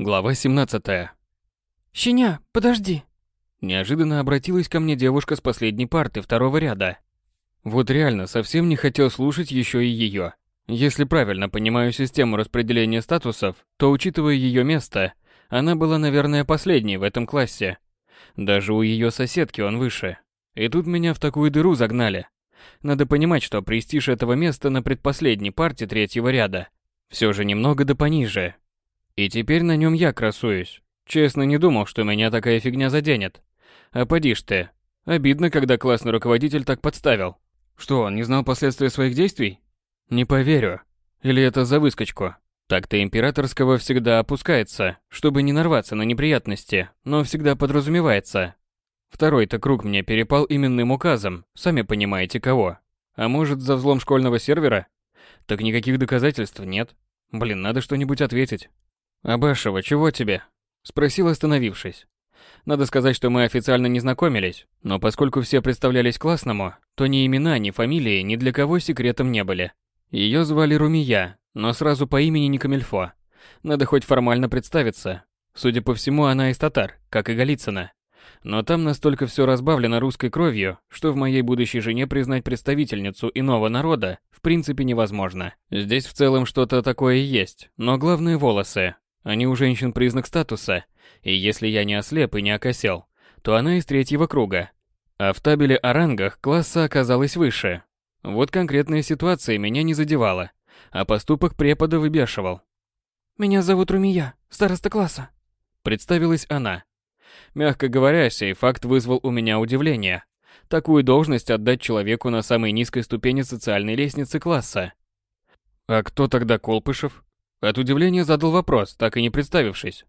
Глава 17. «Щеня, подожди!» Неожиданно обратилась ко мне девушка с последней парты второго ряда. Вот реально, совсем не хотел слушать еще и ее. Если правильно понимаю систему распределения статусов, то, учитывая ее место, она была, наверное, последней в этом классе. Даже у ее соседки он выше. И тут меня в такую дыру загнали. Надо понимать, что престиж этого места на предпоследней парте третьего ряда все же немного да пониже, и теперь на нем я красуюсь. Честно, не думал, что меня такая фигня заденет. А поди ж ты. Обидно, когда классный руководитель так подставил. Что, он не знал последствия своих действий? Не поверю. Или это за выскочку? Так-то императорского всегда опускается, чтобы не нарваться на неприятности, но всегда подразумевается. Второй-то круг мне перепал именным указом, сами понимаете кого. А может, за взлом школьного сервера? Так никаких доказательств нет. Блин, надо что-нибудь ответить. «Абашева, чего тебе?» – спросил, остановившись. Надо сказать, что мы официально не знакомились, но поскольку все представлялись классному, то ни имена, ни фамилии ни для кого секретом не были. Ее звали Румия, но сразу по имени не Камильфо. Надо хоть формально представиться. Судя по всему, она из татар, как и Голицына. Но там настолько все разбавлено русской кровью, что в моей будущей жене признать представительницу иного народа в принципе невозможно. Здесь в целом что-то такое есть, но главное волосы. Они у женщин признак статуса, и если я не ослеп и не окосел, то она из третьего круга. А в табеле о рангах класса оказалась выше. Вот конкретная ситуация меня не задевала, а поступок препода выбешивал. «Меня зовут Румия, староста класса», — представилась она. Мягко говоря, сей факт вызвал у меня удивление. Такую должность отдать человеку на самой низкой ступени социальной лестницы класса. А кто тогда Колпышев? От удивления задал вопрос, так и не представившись.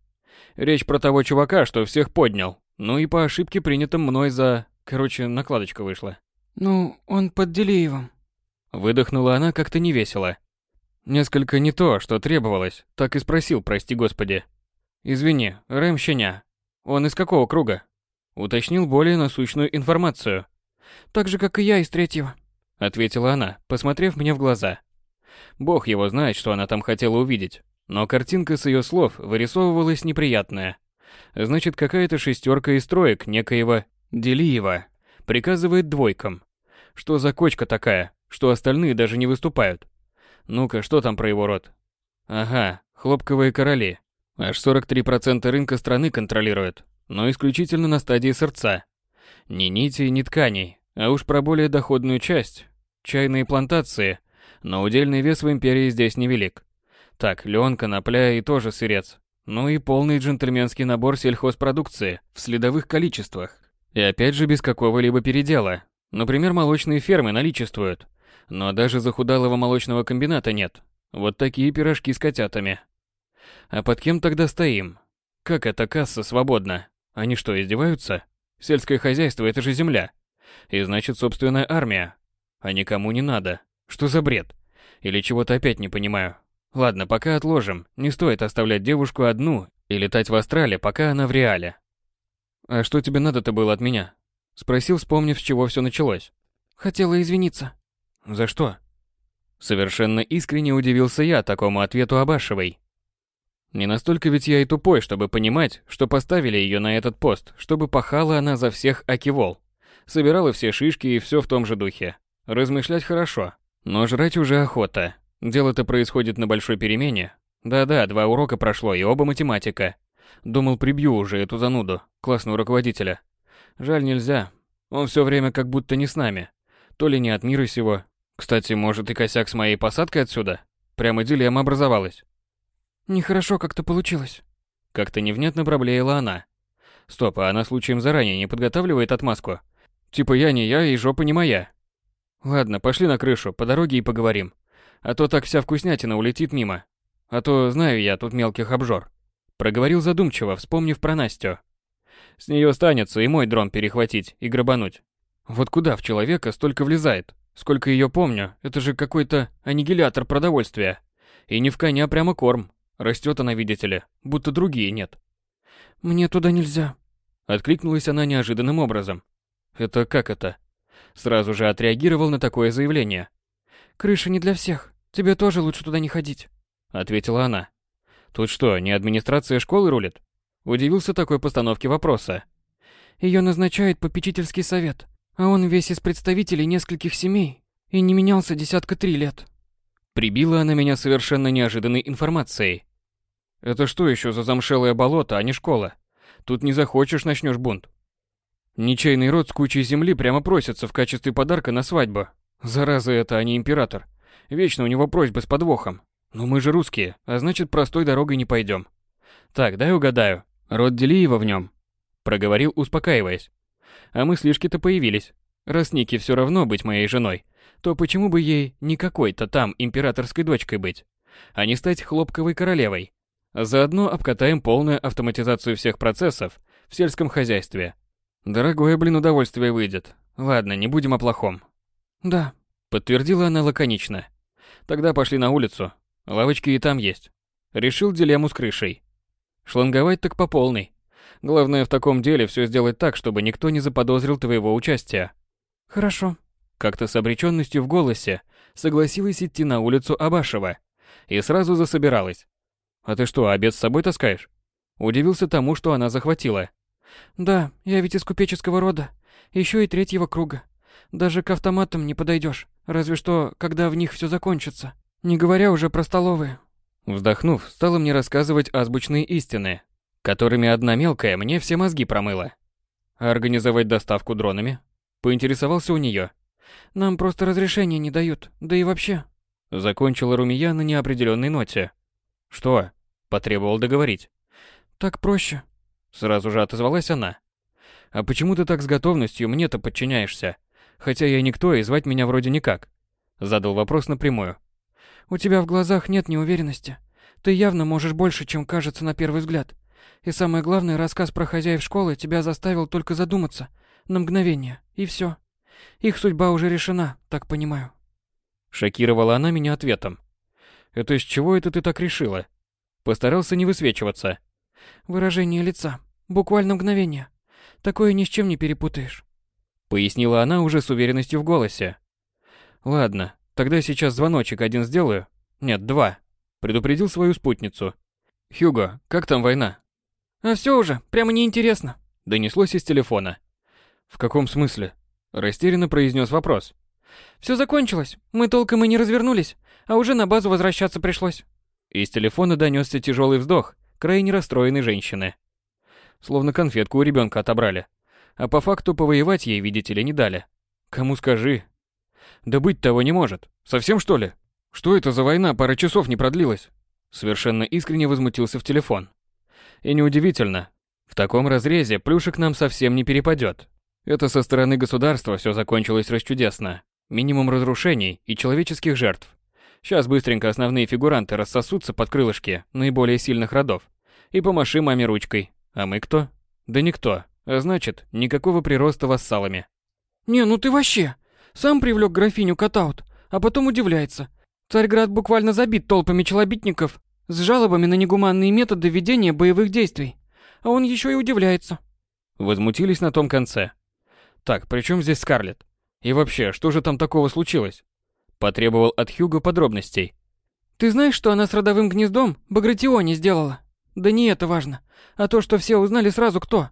Речь про того чувака, что всех поднял. Ну и по ошибке принятым мной за... Короче, накладочка вышла. «Ну, он под Делиевым». Выдохнула она как-то невесело. Несколько не то, что требовалось, так и спросил, прости господи. «Извини, Рэм Щеня. Он из какого круга?» Уточнил более насущную информацию. «Так же, как и я из третьего», — ответила она, посмотрев мне в глаза. Бог его знает, что она там хотела увидеть. Но картинка с ее слов вырисовывалась неприятная. Значит, какая-то шестерка из троек некоего Делиева приказывает двойкам. Что за кочка такая, что остальные даже не выступают? Ну-ка, что там про его род? Ага, хлопковые короли. Аж 43% рынка страны контролируют, но исключительно на стадии сердца. Ни нити, ни тканей, а уж про более доходную часть. Чайные плантации – но удельный вес в империи здесь невелик. Так, лен, конопля и тоже сырец. Ну и полный джентльменский набор сельхозпродукции в следовых количествах. И опять же без какого-либо передела. Например, молочные фермы наличествуют. Но даже захудалого молочного комбината нет. Вот такие пирожки с котятами. А под кем тогда стоим? Как эта касса свободна? Они что, издеваются? Сельское хозяйство – это же земля. И значит, собственная армия. А никому не надо. Что за бред? Или чего-то опять не понимаю. Ладно, пока отложим. Не стоит оставлять девушку одну и летать в астрале, пока она в реале. А что тебе надо-то было от меня? Спросил, вспомнив, с чего все началось. Хотела извиниться. За что? Совершенно искренне удивился я такому ответу Абашевой. Не настолько ведь я и тупой, чтобы понимать, что поставили ее на этот пост, чтобы пахала она за всех Акивол. Собирала все шишки и все в том же духе. Размышлять хорошо, но жрать уже охота. Дело-то происходит на большой перемене. Да-да, два урока прошло, и оба математика. Думал, прибью уже эту зануду, классного руководителя. Жаль, нельзя. Он все время как будто не с нами. То ли не от мира сего. Кстати, может и косяк с моей посадкой отсюда? Прямо дилемма образовалась. Нехорошо как-то получилось. Как-то невнятно проблеяла она. Стоп, а она случаем заранее не подготавливает отмазку? Типа я не я и жопа не моя. Ладно, пошли на крышу, по дороге и поговорим. А то так вся вкуснятина улетит мимо. А то знаю я тут мелких обжор. Проговорил задумчиво, вспомнив про Настю. С нее останется и мой дрон перехватить и грабануть. Вот куда в человека столько влезает? Сколько ее помню, это же какой-то аннигилятор продовольствия. И не в коня, а прямо корм. Растет она, видите ли, будто другие нет. «Мне туда нельзя», — откликнулась она неожиданным образом. «Это как это?» Сразу же отреагировал на такое заявление. «Крыша не для всех. Тебе тоже лучше туда не ходить», — ответила она. Тут что, не администрация школы рулит? Удивился такой постановке вопроса. Ее назначает попечительский совет, а он весь из представителей нескольких семей и не менялся десятка три лет. Прибила она меня совершенно неожиданной информацией. Это что еще за замшелое болото, а не школа? Тут не захочешь, начнешь бунт. Ничейный род с кучей земли прямо просится в качестве подарка на свадьбу. Зараза это, а не император. Вечно у него просьбы с подвохом. Но мы же русские, а значит простой дорогой не пойдем. Так, дай угадаю. Род Делиева в нем. Проговорил, успокаиваясь. А мыслишки-то появились. Раз Нике все равно быть моей женой, то почему бы ей не какой-то там императорской дочкой быть, а не стать хлопковой королевой? Заодно обкатаем полную автоматизацию всех процессов в сельском хозяйстве. Дорогое, блин, удовольствие выйдет. Ладно, не будем о плохом. Да, подтвердила она лаконично. Тогда пошли на улицу. Лавочки и там есть. Решил дилемму с крышей. Шланговать так по полной. Главное в таком деле все сделать так, чтобы никто не заподозрил твоего участия. Хорошо. Как-то с обреченностью в голосе согласилась идти на улицу Абашева и сразу засобиралась. «А ты что, обед с собой таскаешь?» Удивился тому, что она захватила. «Да, я ведь из купеческого рода, еще и третьего круга. Даже к автоматам не подойдешь, разве что, когда в них все закончится. Не говоря уже про столовые». Вздохнув, стала мне рассказывать азбучные истины, которыми одна мелкая мне все мозги промыла. А организовать доставку дронами? Поинтересовался у нее. Нам просто разрешения не дают, да и вообще. Закончила Румия на неопределенной ноте. Что? Потребовал договорить. Так проще. Сразу же отозвалась она. А почему ты так с готовностью мне-то подчиняешься? Хотя я никто и звать меня вроде никак. Задал вопрос напрямую. У тебя в глазах нет неуверенности. Ты явно можешь больше, чем кажется на первый взгляд. И самое главное, рассказ про хозяев школы тебя заставил только задуматься. На мгновение. И все. Их судьба уже решена, так понимаю. Шокировала она меня ответом. Это из чего это ты так решила? Постарался не высвечиваться. Выражение лица. Буквально мгновение. Такое ни с чем не перепутаешь. Пояснила она уже с уверенностью в голосе. Ладно, тогда сейчас звоночек один сделаю. Нет, два. Предупредил свою спутницу. Хьюго, как там война? А все уже, прямо неинтересно. Донеслось из телефона. В каком смысле? Растерянно произнес вопрос. Все закончилось. Мы толком и не развернулись, а уже на базу возвращаться пришлось. Из телефона донесся тяжелый вздох крайне расстроенной женщины. Словно конфетку у ребенка отобрали. А по факту повоевать ей, видите ли, не дали. Кому скажи? Да быть того не может. Совсем что ли? Что это за война пара часов не продлилась? Совершенно искренне возмутился в телефон. И неудивительно. В таком разрезе плюшек нам совсем не перепадет. Это со стороны государства все закончилось расчудесно. Минимум разрушений и человеческих жертв. Сейчас быстренько основные фигуранты рассосутся под крылышки наиболее сильных родов. И помаши маме ручкой. А мы кто? Да никто. А значит, никакого прироста вассалами. Не, ну ты вообще. Сам привлек графиню Катаут, а потом удивляется. Царьград буквально забит толпами челобитников с жалобами на негуманные методы ведения боевых действий. А он еще и удивляется. Возмутились на том конце. Так, при чем здесь Скарлетт? И вообще, что же там такого случилось? Потребовал от Хьюга подробностей. Ты знаешь, что она с родовым гнездом Багратионе сделала? Да не это важно, а то, что все узнали сразу кто.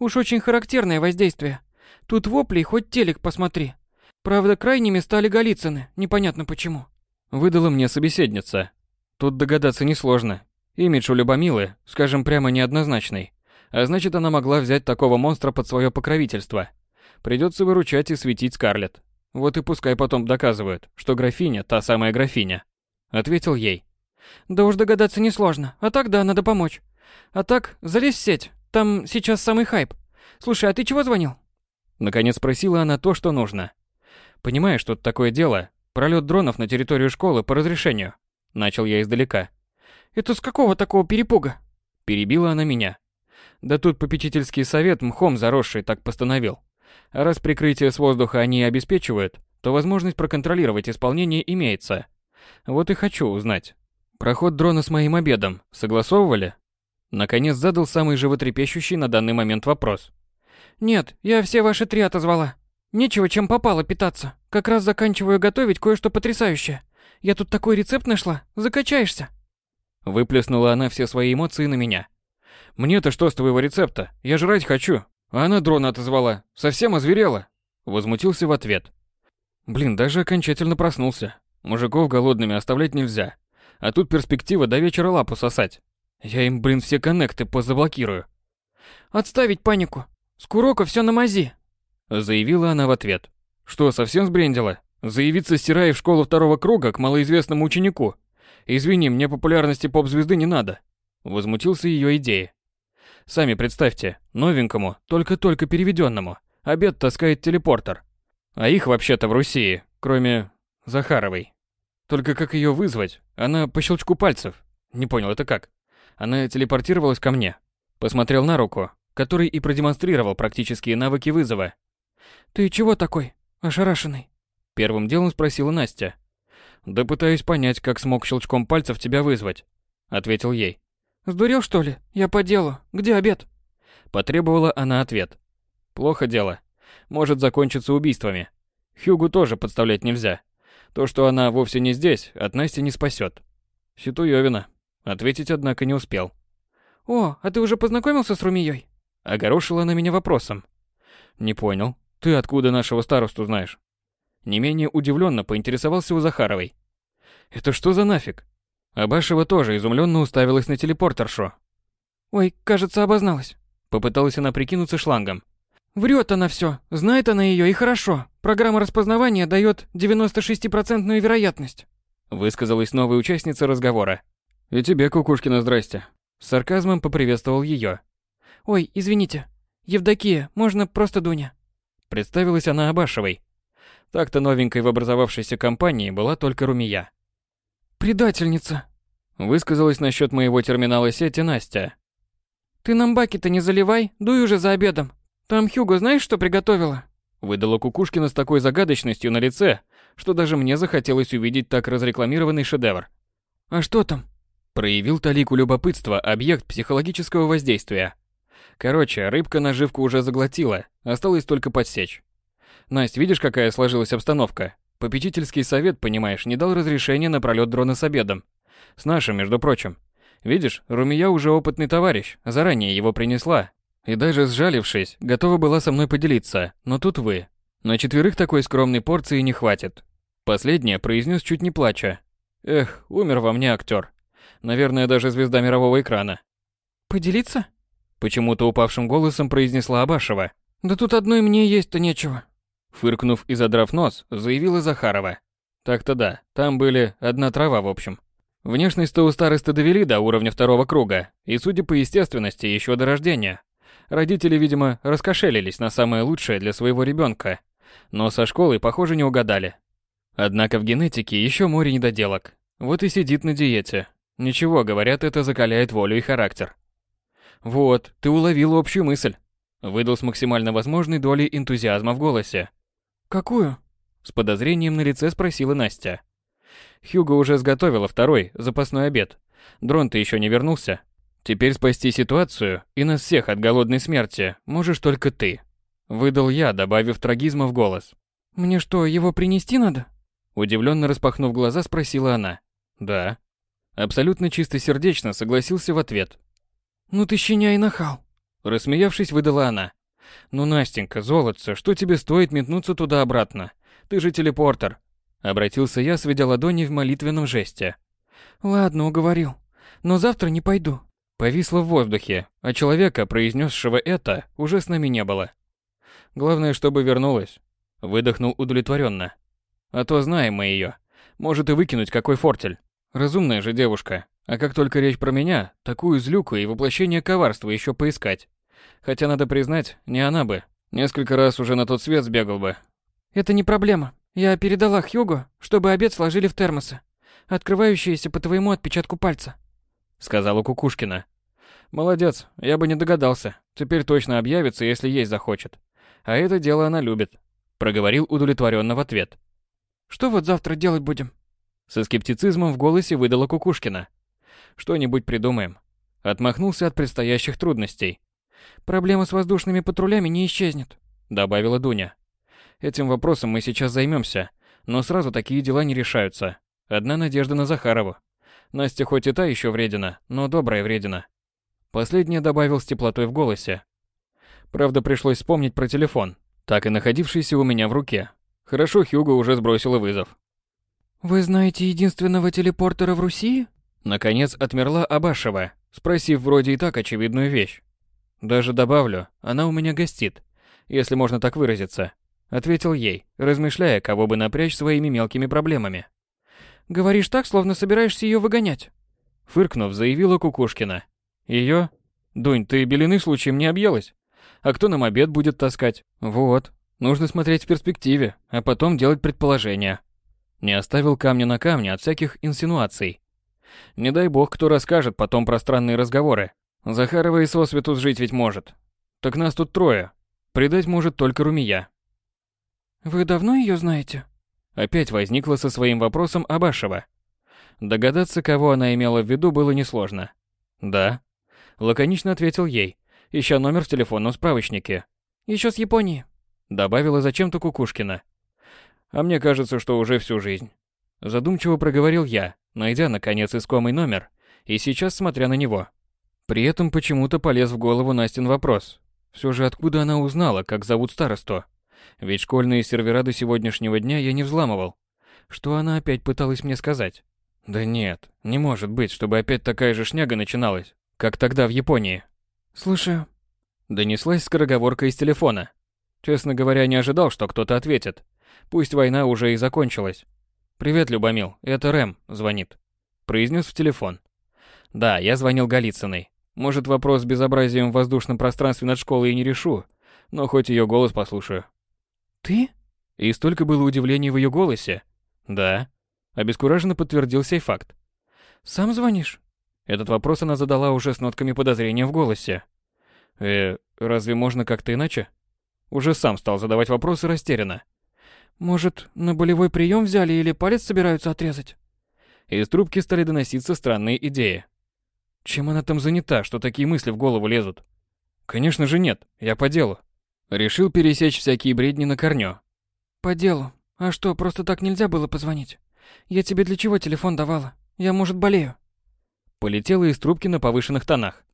Уж очень характерное воздействие. Тут вопли, хоть телек посмотри. Правда, крайними стали Голицыны, непонятно почему. Выдала мне собеседница. Тут догадаться несложно. Имидж у Любомилы, скажем прямо, неоднозначный. А значит, она могла взять такого монстра под свое покровительство. Придется выручать и светить Скарлетт. Вот и пускай потом доказывают, что графиня та самая графиня. Ответил ей. Да уж догадаться несложно. А так да, надо помочь. А так, залезь в сеть. Там сейчас самый хайп. Слушай, а ты чего звонил? Наконец спросила она то, что нужно. Понимаешь, что такое дело? Пролет дронов на территорию школы по разрешению. Начал я издалека. Это с какого такого перепуга? Перебила она меня. Да тут попечительский совет мхом заросший так постановил. А раз прикрытие с воздуха они обеспечивают, то возможность проконтролировать исполнение имеется. Вот и хочу узнать. Проход дрона с моим обедом согласовывали? Наконец задал самый животрепещущий на данный момент вопрос. Нет, я все ваши три отозвала. Нечего чем попало питаться. Как раз заканчиваю готовить кое-что потрясающее. Я тут такой рецепт нашла, закачаешься. Выплеснула она все свои эмоции на меня. «Мне-то что с твоего рецепта? Я жрать хочу!» А она дрона отозвала. «Совсем озверела!» Возмутился в ответ. Блин, даже окончательно проснулся. Мужиков голодными оставлять нельзя. А тут перспектива до вечера лапу сосать. Я им, блин, все коннекты позаблокирую. «Отставить панику! С Курока все на мази!» Заявила она в ответ. «Что, совсем сбрендила? Заявиться стирая в школу второго круга к малоизвестному ученику? Извини, мне популярности поп-звезды не надо». Возмутился ее идеей. Сами представьте, новенькому, только-только переведенному, обед таскает телепортер. А их вообще-то в Руси, кроме Захаровой. Только как ее вызвать? Она по щелчку пальцев. Не понял, это как? Она телепортировалась ко мне. Посмотрел на руку, который и продемонстрировал практические навыки вызова. «Ты чего такой, ошарашенный?» Первым делом спросила Настя. «Да пытаюсь понять, как смог щелчком пальцев тебя вызвать», — ответил ей. «Сдурел, что ли? Я по делу. Где обед?» Потребовала она ответ. «Плохо дело. Может закончиться убийствами. Хьюгу тоже подставлять нельзя. То, что она вовсе не здесь, от Насти не спасет. Ситуевина. Ответить, однако, не успел. «О, а ты уже познакомился с Румией?» Огорошила она меня вопросом. «Не понял. Ты откуда нашего старосту знаешь?» Не менее удивленно поинтересовался у Захаровой. «Это что за нафиг?» Абашева тоже изумленно уставилась на телепортершу. «Ой, кажется, обозналась». Попыталась она прикинуться шлангом. Врет она все, знает она ее и хорошо. Программа распознавания дает 96% вероятность. Высказалась новая участница разговора. И тебе, Кукушкина, здрасте. С сарказмом поприветствовал ее. Ой, извините. Евдокия, можно просто Дуня. Представилась она Абашевой. Так-то новенькой в образовавшейся компании была только Румия. «Предательница!» Высказалась насчет моего терминала сети Настя. «Ты нам баки-то не заливай, дуй уже за обедом. Там Хьюго знаешь, что приготовила?» Выдала Кукушкина с такой загадочностью на лице, что даже мне захотелось увидеть так разрекламированный шедевр. «А что там?» Проявил талику любопытства объект психологического воздействия. Короче, рыбка наживку уже заглотила, осталось только подсечь. Настя, видишь, какая сложилась обстановка? Попечительский совет, понимаешь, не дал разрешения на пролет дрона с обедом. С нашим, между прочим. Видишь, Румия уже опытный товарищ, заранее его принесла. И даже сжалившись, готова была со мной поделиться, но тут вы. На четверых такой скромной порции не хватит. Последнее произнес чуть не плача. Эх, умер во мне актер. Наверное, даже звезда мирового экрана. «Поделиться?» Почему-то упавшим голосом произнесла Абашева. «Да тут одной мне есть-то нечего». Фыркнув и задрав нос, заявила Захарова. Так-то да, там были одна трава в общем. Внешность-то у старосты довели до уровня второго круга, и судя по естественности, еще до рождения. Родители, видимо, раскошелились на самое лучшее для своего ребенка, но со школой, похоже, не угадали. Однако в генетике еще море недоделок. Вот и сидит на диете. Ничего, говорят, это закаляет волю и характер. Вот, ты уловил общую мысль. Выдал с максимально возможной долей энтузиазма в голосе. «Какую?» С подозрением на лице спросила Настя. Хьюго уже сготовила второй, запасной обед. Дрон-то еще не вернулся. Теперь спасти ситуацию и нас всех от голодной смерти можешь только ты. Выдал я, добавив трагизма в голос. «Мне что, его принести надо?» Удивленно распахнув глаза, спросила она. «Да». Абсолютно чистосердечно согласился в ответ. «Ну ты щеня и нахал». Рассмеявшись, выдала она. «Ну, Настенька, золотце, что тебе стоит метнуться туда-обратно? Ты же телепортер!» Обратился я, сведя ладони в молитвенном жесте. «Ладно, уговорил. Но завтра не пойду». Повисло в воздухе, а человека, произнесшего это, уже с нами не было. Главное, чтобы вернулась. Выдохнул удовлетворенно. А то знаем мы ее. Может и выкинуть какой фортель. Разумная же девушка. А как только речь про меня, такую злюку и воплощение коварства еще поискать. Хотя, надо признать, не она бы. Несколько раз уже на тот свет сбегал бы. Это не проблема. Я передала Хьюго, чтобы обед сложили в термосы, открывающиеся по твоему отпечатку пальца. Сказала Кукушкина. Молодец, я бы не догадался. Теперь точно объявится, если есть захочет. А это дело она любит. Проговорил удовлетворенно в ответ. Что вот завтра делать будем? Со скептицизмом в голосе выдала Кукушкина. Что-нибудь придумаем. Отмахнулся от предстоящих трудностей. Проблема с воздушными патрулями не исчезнет, добавила Дуня. Этим вопросом мы сейчас займемся, но сразу такие дела не решаются. Одна надежда на Захарову. Настя хоть и та еще вредина, но добрая вредина. Последнее добавил с теплотой в голосе. Правда, пришлось вспомнить про телефон, так и находившийся у меня в руке. Хорошо, Хьюго уже сбросила вызов. «Вы знаете единственного телепортера в Руси?» Наконец отмерла Абашева, спросив вроде и так очевидную вещь. Даже добавлю, она у меня гостит, если можно так выразиться. Ответил ей, размышляя, кого бы напрячь своими мелкими проблемами. «Говоришь так, словно собираешься ее выгонять». Фыркнув, заявила Кукушкина. Ее? Дунь, ты белины случаем не объелась? А кто нам обед будет таскать? Вот. Нужно смотреть в перспективе, а потом делать предположения. Не оставил камня на камне от всяких инсинуаций. Не дай бог, кто расскажет потом про странные разговоры. Захарова и сосвету жить ведь может. Так нас тут трое. Предать может только Румия. «Вы давно ее знаете?» Опять возникла со своим вопросом Абашева. Догадаться, кого она имела в виду, было несложно. «Да», — лаконично ответил ей, ища номер в телефонном справочнике. «Еще с Японии», — добавила зачем-то Кукушкина. «А мне кажется, что уже всю жизнь». Задумчиво проговорил я, найдя, наконец, искомый номер, и сейчас смотря на него. При этом почему-то полез в голову Настин вопрос. Все же откуда она узнала, как зовут старосту? Ведь школьные сервера до сегодняшнего дня я не взламывал. Что она опять пыталась мне сказать? Да нет, не может быть, чтобы опять такая же шняга начиналась, как тогда в Японии. Слушаю. Донеслась скороговорка из телефона. Честно говоря, не ожидал, что кто-то ответит. Пусть война уже и закончилась. «Привет, Любомил, это Рэм звонит», — произнес в телефон. «Да, я звонил Голицыной. Может, вопрос с безобразием в воздушном пространстве над школой и не решу, но хоть ее голос послушаю». «Ты?» И столько было удивлений в ее голосе. «Да», — обескураженно подтвердил сей факт. «Сам звонишь?» Этот вопрос она задала уже с нотками подозрения в голосе. «Э, разве можно как-то иначе?» Уже сам стал задавать вопросы растерянно. Может, на болевой прием взяли или палец собираются отрезать? Из трубки стали доноситься странные идеи. Чем она там занята, что такие мысли в голову лезут? Конечно же нет, я по делу. Решил пересечь всякие бредни на корню. По делу. А что, просто так нельзя было позвонить? Я тебе для чего телефон давала? Я, может, болею. Полетела из трубки на повышенных тонах.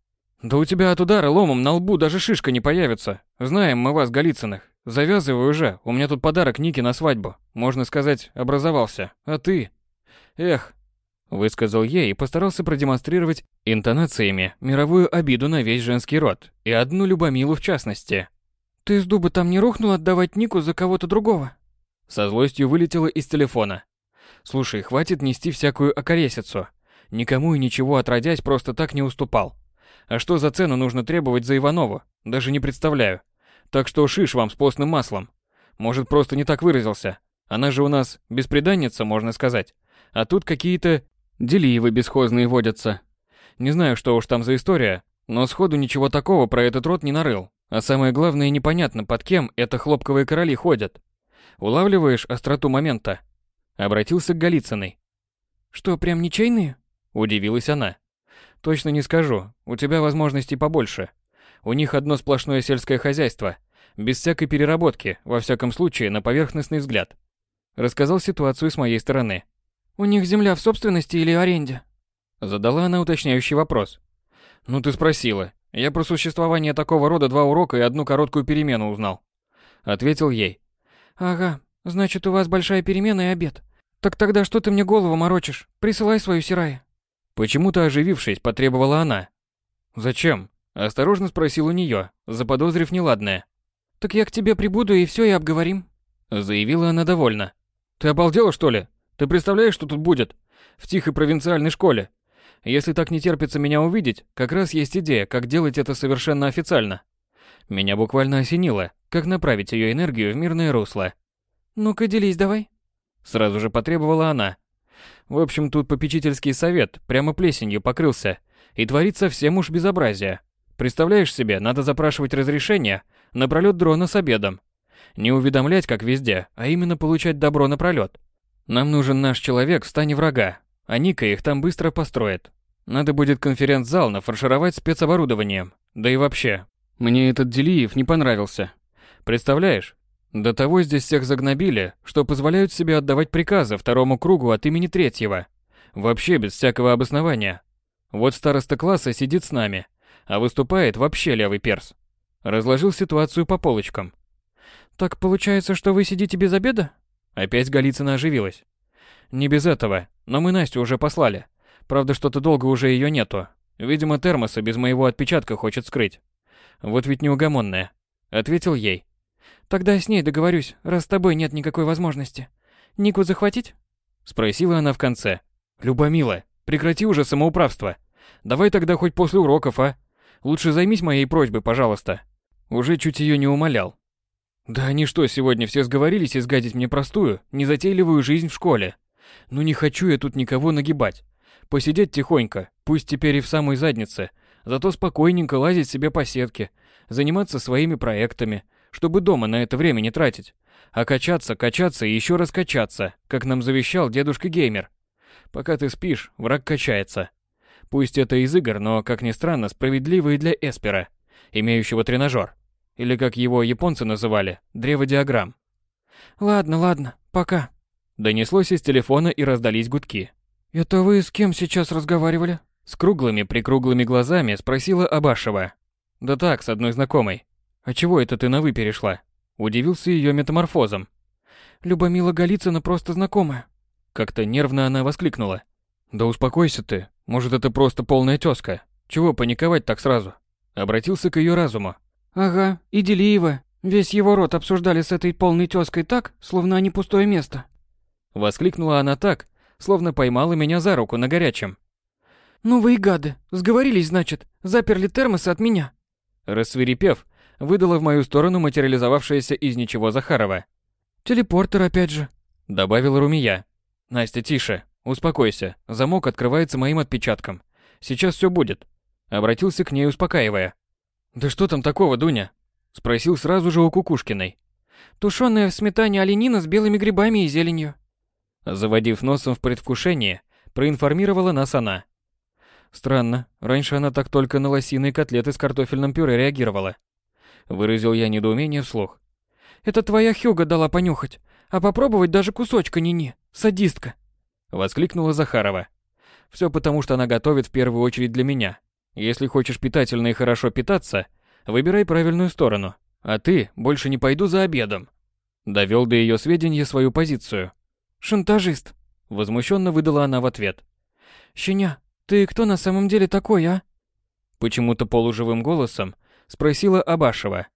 Да у тебя от удара ломом на лбу даже шишка не появится. Знаем мы вас, Голицыных. Завязывай уже, у меня тут подарок Нике на свадьбу. Можно сказать, образовался. А ты? Эх, высказал ей и постарался продемонстрировать интонациями мировую обиду на весь женский род, и одну Любомилу в частности. Ты с дуба там не рухнул отдавать Нику за кого-то другого? Со злостью вылетела из телефона. Слушай, хватит нести всякую околесицу. Никому и ничего отродясь просто так не уступал. А что за цену нужно требовать за Иванову? Даже не представляю. Так что шиш вам с постным маслом. Может, просто не так выразился. Она же у нас беспреданница, можно сказать. А тут какие-то делиевы бесхозные водятся. Не знаю, что уж там за история, но сходу ничего такого про этот род не нарыл. А самое главное, непонятно, под кем это хлопковые короли ходят. Улавливаешь остроту момента? Обратился к Голицыной. Что, прям ничейные? Удивилась она. Точно не скажу, у тебя возможностей побольше. У них одно сплошное сельское хозяйство, без всякой переработки, во всяком случае, на поверхностный взгляд. Рассказал ситуацию с моей стороны. «У них земля в собственности или аренде?» Задала она уточняющий вопрос. «Ну ты спросила. Я про существование такого рода два урока и одну короткую перемену узнал». Ответил ей. «Ага, значит, у вас большая перемена и обед. Так тогда что ты мне голову морочишь? Присылай свою сирай». Почему-то оживившись, потребовала она. «Зачем?» Осторожно спросил у нее, заподозрив неладное. «Так я к тебе прибуду и все и обговорим», — заявила она довольно. «Ты обалдела, что ли? Ты представляешь, что тут будет? В тихой провинциальной школе. Если так не терпится меня увидеть, как раз есть идея, как делать это совершенно официально». Меня буквально осенило, как направить ее энергию в мирное русло. «Ну-ка, делись давай», — сразу же потребовала она. В общем, тут попечительский совет прямо плесенью покрылся, и творит совсем уж безобразие. Представляешь себе, надо запрашивать разрешение на пролет дрона с обедом. Не уведомлять, как везде, а именно получать добро на пролет. Нам нужен наш человек в стане врага, а Ника их там быстро построит. Надо будет конференц-зал нафаршировать спецоборудованием. Да и вообще, мне этот Делиев не понравился. Представляешь? До того здесь всех загнобили, что позволяют себе отдавать приказы второму кругу от имени третьего. Вообще без всякого обоснования. Вот староста класса сидит с нами, а выступает вообще левый перс. Разложил ситуацию по полочкам. «Так получается, что вы сидите без обеда?» Опять Голицына оживилась. «Не без этого, но мы Настю уже послали. Правда, что-то долго уже ее нету. Видимо, термоса без моего отпечатка хочет скрыть. Вот ведь неугомонная». Ответил ей. «Тогда с ней договорюсь, раз с тобой нет никакой возможности. Нику захватить?» Спросила она в конце. «Любомила, прекрати уже самоуправство. Давай тогда хоть после уроков, а? Лучше займись моей просьбой, пожалуйста». Уже чуть ее не умолял. Да они что, сегодня все сговорились изгадить мне простую, незатейливую жизнь в школе? Ну не хочу я тут никого нагибать. Посидеть тихонько, пусть теперь и в самой заднице, зато спокойненько лазить себе по сетке, заниматься своими проектами, чтобы дома на это время не тратить. А качаться, качаться и еще раз качаться, как нам завещал дедушка-геймер. Пока ты спишь, враг качается. Пусть это из игр, но, как ни странно, справедливо и для Эспера, имеющего тренажер. Или, как его японцы называли, древо диаграмм. «Ладно, ладно, пока». Донеслось из телефона и раздались гудки. «Это вы с кем сейчас разговаривали?» С круглыми-прикруглыми глазами спросила Абашева. «Да так, с одной знакомой. А чего это ты на «вы» перешла?» Удивился ее метаморфозом. «Любомила Голицына просто знакомая». Как-то нервно она воскликнула. «Да успокойся ты. Может, это просто полная тёзка. Чего паниковать так сразу?» Обратился к ее разуму. «Ага, и Делиева. Весь его род обсуждали с этой полной тёской так, словно они пустое место». Воскликнула она так, словно поймала меня за руку на горячем. «Ну вы и гады. Сговорились, значит. Заперли термосы от меня». Рассверепев, выдала в мою сторону материализовавшаяся из ничего Захарова. «Телепортер опять же», — добавила Румия. «Настя, тише. Успокойся. Замок открывается моим отпечатком. Сейчас все будет». Обратился к ней, успокаивая. «Да что там такого, Дуня?» Спросил сразу же у Кукушкиной. «Тушёная в сметане оленина с белыми грибами и зеленью». Заводив носом в предвкушение, проинформировала нас она. Странно, раньше она так только на лосиные котлеты с картофельным пюре реагировала. Выразил я недоумение вслух. «Это твоя Хьюга дала понюхать, а попробовать даже кусочка не-не, садистка!» Воскликнула Захарова. Все потому, что она готовит в первую очередь для меня. Если хочешь питательно и хорошо питаться, выбирай правильную сторону. А ты больше не пойду за обедом. Довел до ее сведения свою позицию. «Шантажист!» Возмущенно выдала она в ответ. «Щеня, ты кто на самом деле такой, а?» Почему-то полуживым голосом спросила Абашева.